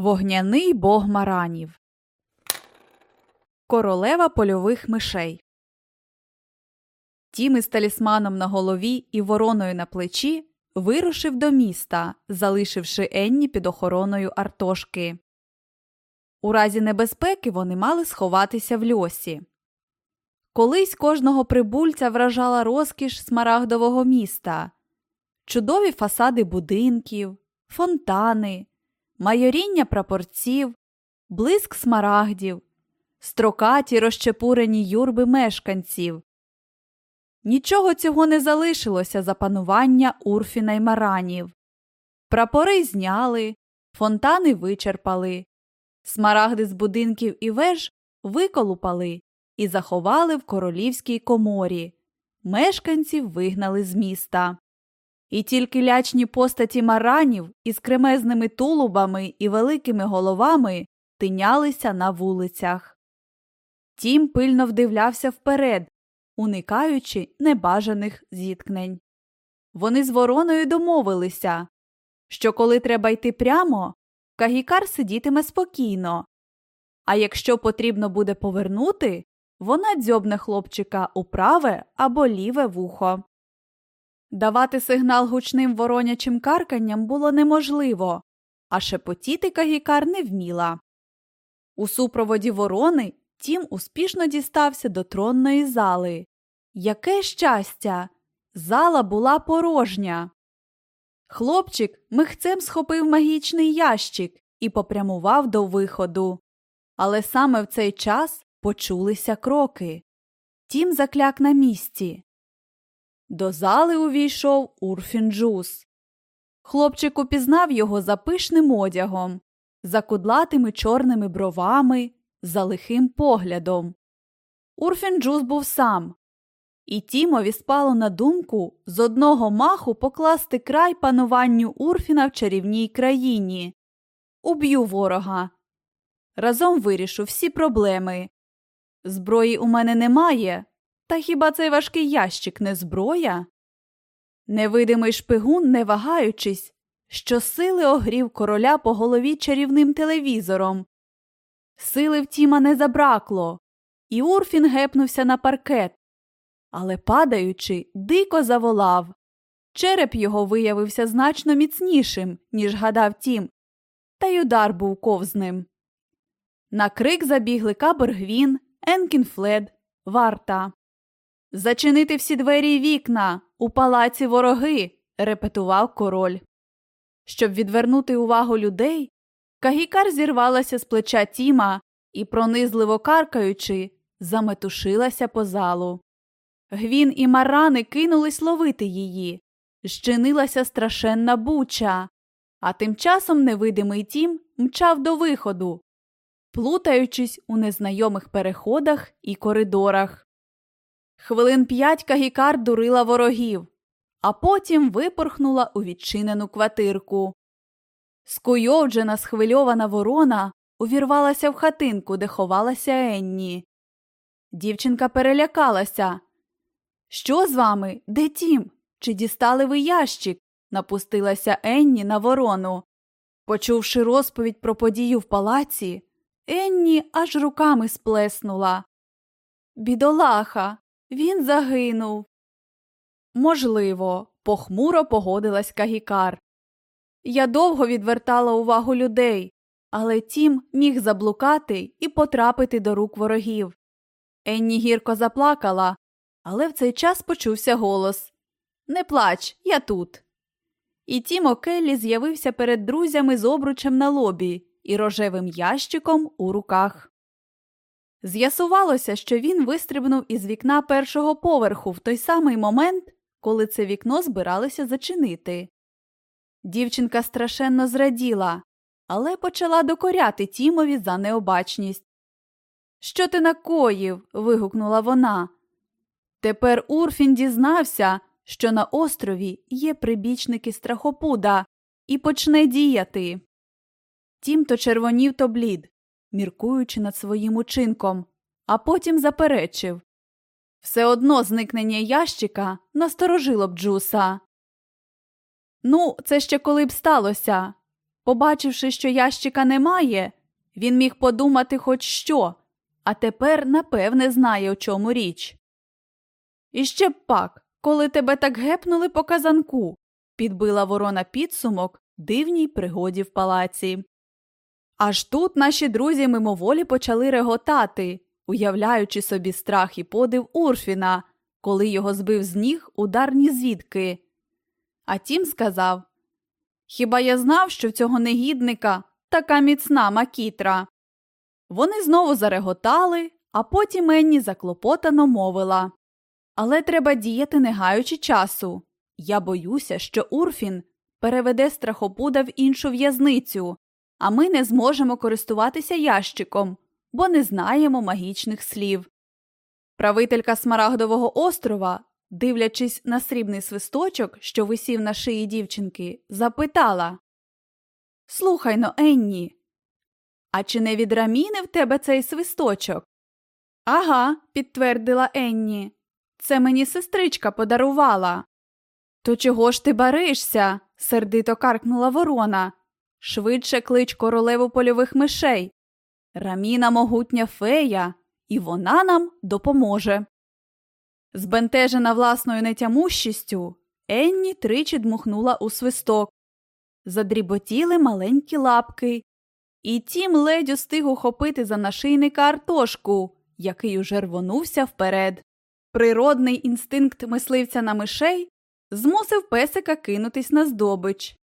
Вогняний бог маранів. Королева польових мишей. Тім із талісманом на голові і вороною на плечі вирушив до міста, залишивши Енні під охороною Артошки. У разі небезпеки вони мали сховатися в льосі. Колись кожного прибульця вражала розкіш смарагдового міста, чудові фасади будинків, фонтани майоріння прапорців, блиск смарагдів, строкаті розчепурені юрби мешканців. Нічого цього не залишилося за панування Урфіна й маранів. Прапори зняли, фонтани вичерпали, смарагди з будинків і веж виколупали і заховали в королівській коморі. Мешканців вигнали з міста. І тільки лячні постаті маранів із кремезними тулубами і великими головами тинялися на вулицях. Тім пильно вдивлявся вперед, уникаючи небажаних зіткнень. Вони з вороною домовилися, що коли треба йти прямо, Кагікар сидітиме спокійно, а якщо потрібно буде повернути, вона дзьобне хлопчика у праве або ліве вухо. Давати сигнал гучним воронячим карканням було неможливо, а шепотіти Кагікар не вміла. У супроводі ворони тім успішно дістався до тронної зали. Яке щастя! Зала була порожня. Хлопчик михцем схопив магічний ящик і попрямував до виходу. Але саме в цей час почулися кроки. Тім закляк на місці. До зали увійшов Урфін Джус. Хлопчик упізнав його за пишним одягом, за кудлатими чорними бровами, за лихим поглядом. Урфін Джус був сам. І Тімові спало на думку з одного маху покласти край пануванню Урфіна в чарівній країні. Уб'ю ворога. Разом вирішу всі проблеми. Зброї у мене немає, та хіба цей важкий ящик не зброя? Невидимий шпигун, не вагаючись, що сили огрів короля по голові чарівним телевізором. Сили в Тіма не забракло, і Урфін гепнувся на паркет. Але, падаючи, дико заволав. Череп його виявився значно міцнішим, ніж гадав Тім, та й удар був ковзним. На крик забігли Кабергвін, Енкінфлед, Варта. Зачинити всі двері й вікна, у палаці вороги, репетував король. Щоб відвернути увагу людей, Кагікар зірвалася з плеча Тіма і, пронизливо каркаючи, заметушилася по залу. Гвін і марани кинулись ловити її. Щинилася страшенна буча, а тим часом невидимий тім мчав до виходу, плутаючись у незнайомих переходах і коридорах. Хвилин п'ять Кагікар дурила ворогів, а потім випорхнула у відчинену квартирку. Скуйовджена схвильована ворона увірвалася в хатинку, де ховалася Енні. Дівчинка перелякалася. Що з вами? Де тім? Чи дістали ви ящик? напустилася Енні на ворону. Почувши розповідь про подію в палаці, Енні аж руками сплеснула. Бідолаха, він загинув. Можливо, похмуро погодилась Кагікар. Я довго відвертала увагу людей, але тім міг заблукати і потрапити до рук ворогів. Енні гірко заплакала, але в цей час почувся голос Не плач, я тут. І Тім О'Келлі з'явився перед друзями з обручем на лобі і рожевим ящиком у руках. З'ясувалося, що він вистрибнув із вікна першого поверху в той самий момент, коли це вікно збиралися зачинити. Дівчинка страшенно зраділа, але почала докоряти Тімові за необачність. Що ти накоїв? вигукнула вона. Тепер Урфін дізнався, що на острові є прибічники страхопуда, і почне діяти. Тім то червонів то блід міркуючи над своїм учинком, а потім заперечив все одно зникнення ящика насторожило б Джуса. Ну, це ще коли б сталося. Побачивши, що ящика немає, він міг подумати хоч що, а тепер напевне знає, у чому річ. І ще б пак, коли тебе так гепнули по казанку, підбила ворона підсумок дивній пригоді в палаці. Аж тут наші друзі мимоволі почали реготати, уявляючи собі страх і подив Урфіна, коли його збив з ніг удар ні звідки. А тім сказав Хіба я знав, що в цього негідника така міцна макітра? Вони знову зареготали, а потім Енні заклопотано мовила Але треба діяти, не гаючи часу. Я боюся, що Урфін переведе страхопуда в іншу в'язницю, а ми не зможемо користуватися ящиком, бо не знаємо магічних слів. Правителька Смарагдового острова, дивлячись на срібний свисточок, що висів на шиї дівчинки, запитала Слухай но, Енні, а чи не від раміни в тебе цей свисточок? Ага, підтвердила Енні. Це мені сестричка подарувала. То чого ж ти баришся? сердито каркнула ворона. Швидше клич королеву польових мишей. Раміна могутня фея, і вона нам допоможе. Збентежена власною нетямущістю, Енні тричі дмухнула у свисток. Задріботіли маленькі лапки, і тім ледь устиг ухопити за нашийника Артошку, який уже рвонувся вперед. Природний інстинкт мисливця на мишей змусив песика кинутись на здобич.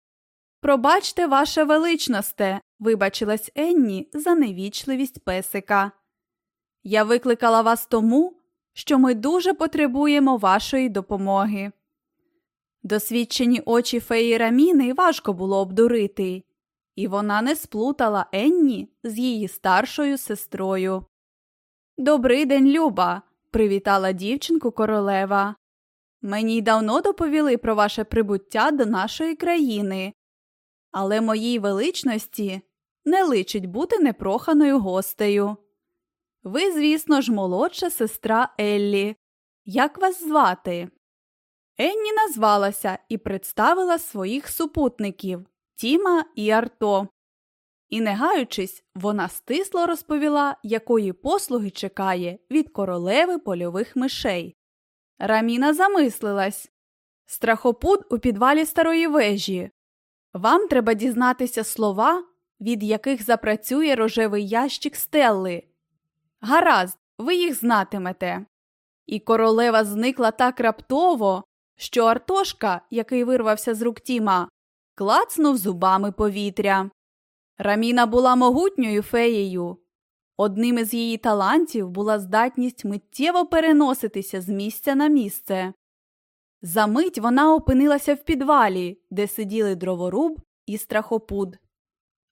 Пробачте, ваше величносте, вибачилась Енні за невічливість песика. Я викликала вас тому, що ми дуже потребуємо вашої допомоги. Досвідчені очі феї Раміни важко було обдурити, і вона не сплутала Енні з її старшою сестрою. Добрий день, Люба, привітала дівчинку королева. Мені давно доповіли про ваше прибуття до нашої країни, але моїй величності не личить бути непроханою гостею. Ви, звісно ж, молодша сестра Еллі. Як вас звати? Енні назвалася і представила своїх супутників Тіма і Арто. І, не гаючись, вона стисло розповіла, якої послуги чекає від королеви польових мишей. Раміна замислилась Страхопут у підвалі старої вежі. Вам треба дізнатися слова, від яких запрацює рожевий ящик стелли. Гаразд, ви їх знатимете. І королева зникла так раптово, що Артошка, який вирвався з рук Тіма, клацнув зубами повітря. Раміна була могутньою феєю. Одним із її талантів була здатність миттєво переноситися з місця на місце. Замить вона опинилася в підвалі, де сиділи дроворуб і страхопуд.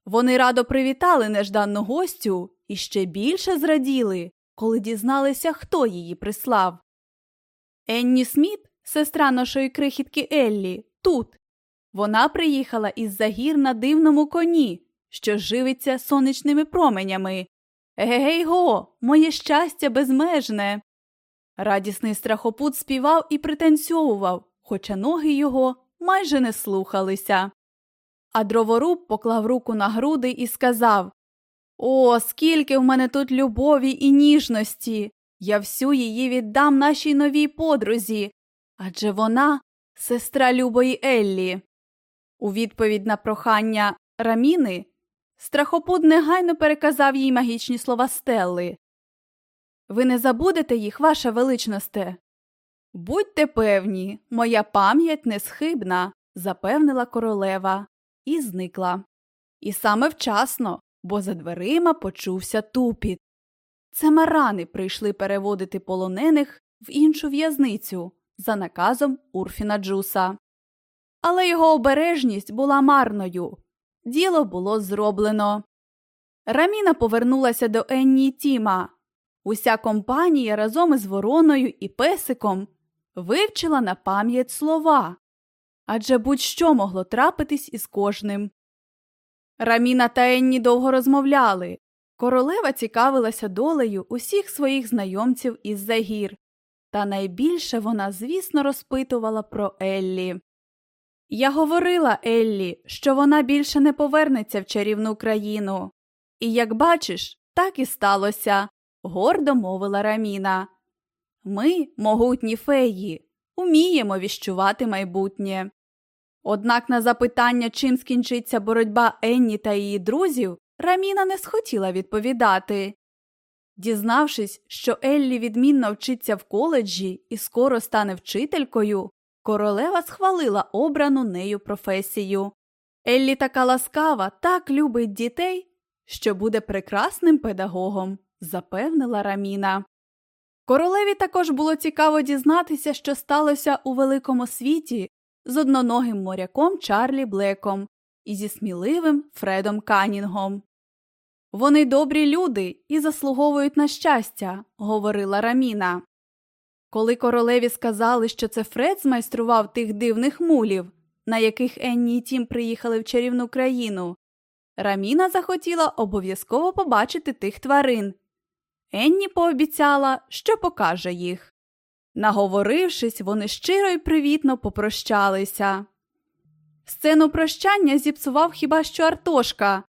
Вони радо привітали нежданну гостю і ще більше зраділи, коли дізналися, хто її прислав. Енні Сміт, сестра нашої крихітки Еллі, тут. Вона приїхала із за гір на дивному коні, що живиться сонячними променями. Егегей го, моє щастя безмежне. Радісний страхопут співав і пританцьовував, хоча ноги його майже не слухалися. А дроворуб поклав руку на груди і сказав О, скільки в мене тут любові і ніжності! Я всю її віддам нашій новій подрузі, адже вона сестра Любої Еллі. У відповідь на прохання Раміни страхопут негайно переказав їй магічні слова Стелли. Ви не забудете їх, ваша величносте. Будьте певні, моя пам'ять не схибна, запевнила королева і зникла. І саме вчасно, бо за дверима почувся тупіт. Це марани прийшли переводити полонених в іншу в'язницю за наказом Урфіна Джуса. Але його обережність була марною. Діло було зроблено. Раміна повернулася до Енні Тіма. Уся компанія разом із вороною і песиком вивчила на пам'ять слова адже будь-що могло трапитись із кожним. Раміна та Енні довго розмовляли. Королева цікавилася долею усіх своїх знайомців із загір, та найбільше вона, звісно, розпитувала про Еллі. Я говорила Еллі, що вона більше не повернеться в чарівну країну. І, як бачиш, так і сталося, гордо мовила Раміна. Ми, могутні феї, уміємо віщувати майбутнє. Однак на запитання, чим скінчиться боротьба Енні та її друзів, Раміна не схотіла відповідати. Дізнавшись, що Еллі відмінно вчиться в коледжі і скоро стане вчителькою, королева схвалила обрану нею професію. Еллі така ласкава, так любить дітей, що буде прекрасним педагогом, запевнила Раміна. Королеві також було цікаво дізнатися, що сталося у великому світі з одноногим моряком Чарлі Блеком і зі сміливим Фредом Канінгом. Вони добрі люди і заслуговують на щастя, говорила Раміна. Коли королеві сказали, що це Фред змайстрував тих дивних мулів, на яких Енні і Тім приїхали в чарівну країну, Раміна захотіла обов'язково побачити тих тварин. Енні пообіцяла, що покаже їх. Наговорившись, вони щиро й привітно попрощалися. Сцену прощання зіпсував хіба що Артошка,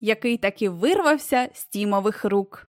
який таки вирвався з тімових рук.